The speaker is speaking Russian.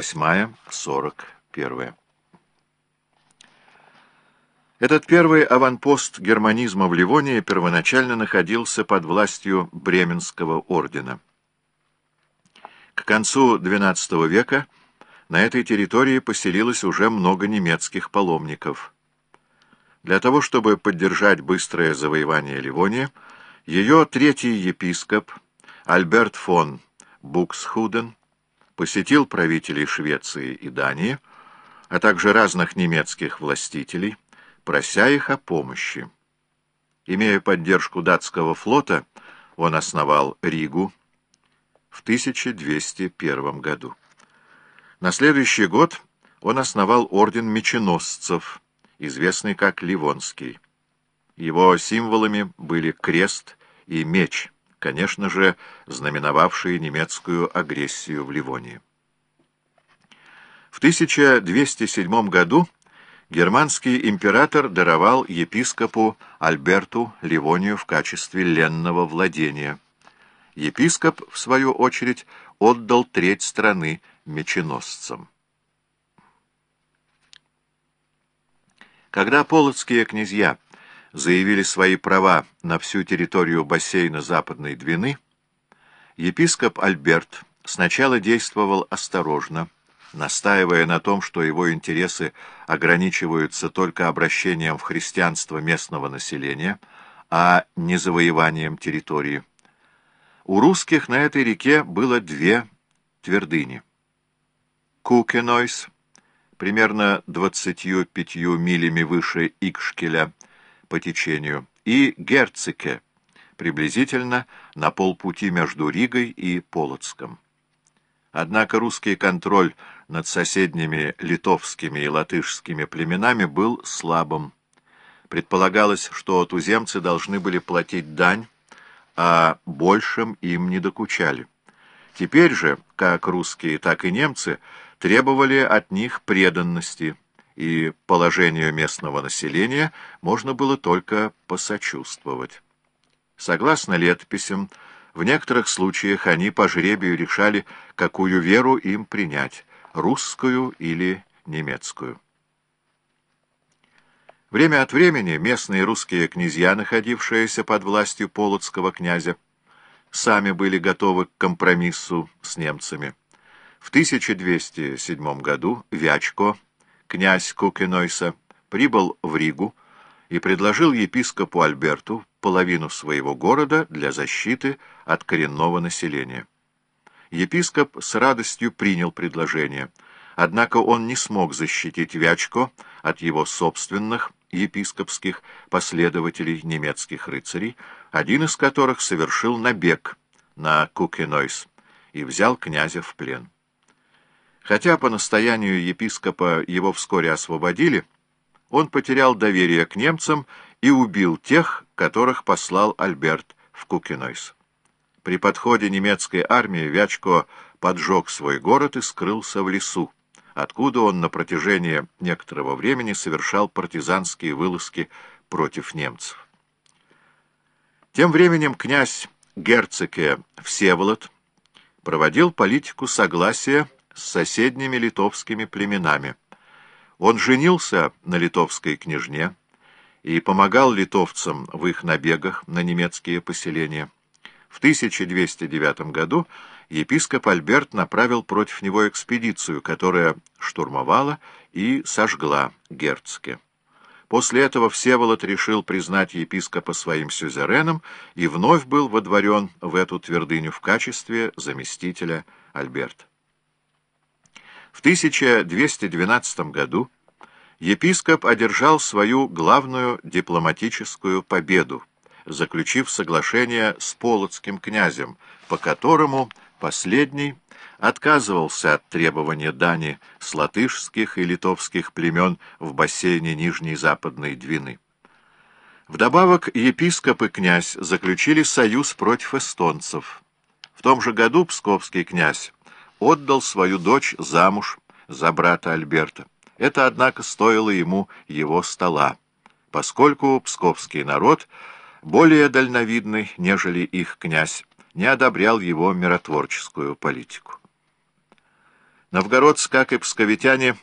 48-41. Этот первый аванпост германизма в Ливонии первоначально находился под властью Бременского ордена. К концу XII века на этой территории поселилось уже много немецких паломников. Для того, чтобы поддержать быстрое завоевание Ливонии, ее третий епископ Альберт фон Буксхуден посетил правителей Швеции и Дании, а также разных немецких властителей, прося их о помощи. Имея поддержку датского флота, он основал Ригу в 1201 году. На следующий год он основал орден меченосцев, известный как Ливонский. Его символами были крест и меч, конечно же, знаменовавшие немецкую агрессию в Ливонии. В 1207 году германский император даровал епископу Альберту Ливонию в качестве ленного владения. Епископ, в свою очередь, отдал треть страны меченосцам. Когда полоцкие князья заявили свои права на всю территорию бассейна Западной Двины, епископ Альберт сначала действовал осторожно, настаивая на том, что его интересы ограничиваются только обращением в христианство местного населения, а не завоеванием территории. У русских на этой реке было две твердыни. Кукенойс, примерно 25 милями выше Икшкеля по течению, и Герцике, приблизительно на полпути между Ригой и Полоцком. Однако русский контроль над соседними литовскими и латышскими племенами был слабым. Предполагалось, что туземцы должны были платить дань, а большим им не докучали. Теперь же, как русские, так и немцы, требовали от них преданности, и положению местного населения можно было только посочувствовать. Согласно летописям, в некоторых случаях они по жребию решали, какую веру им принять — русскую или немецкую. Время от времени местные русские князья, находившиеся под властью полоцкого князя, сами были готовы к компромиссу с немцами. В 1207 году Вячко, князь Кукинойса, прибыл в Ригу и предложил епископу Альберту половину своего города для защиты от коренного населения. Епископ с радостью принял предложение, однако он не смог защитить Вячко от его собственных епископских последователей немецких рыцарей, один из которых совершил набег на Кукенойс и взял князя в плен. Хотя по настоянию епископа его вскоре освободили, он потерял доверие к немцам и убил тех, которых послал Альберт в Кукенойс. При подходе немецкой армии Вячко поджег свой город и скрылся в лесу, откуда он на протяжении некоторого времени совершал партизанские вылазки против немцев. Тем временем князь Герцеке Всеволод проводил политику согласия с соседними литовскими племенами. Он женился на литовской княжне и помогал литовцам в их набегах на немецкие поселения. В 1209 году епископ Альберт направил против него экспедицию, которая штурмовала и сожгла Герцке. После этого Всеволод решил признать епископа своим сюзереном и вновь был водворен в эту твердыню в качестве заместителя Альберта. В 1212 году епископ одержал свою главную дипломатическую победу, заключив соглашение с полоцким князем, по которому последний отказывался от требования дани с латышских и литовских племен в бассейне Нижней Западной Двины. Вдобавок епископ и князь заключили союз против эстонцев. В том же году псковский князь отдал свою дочь замуж за брата Альберта. Это, однако, стоило ему его стола, поскольку псковский народ, более дальновидный, нежели их князь, не одобрял его миротворческую политику. Новгородцы, как и псковитяне,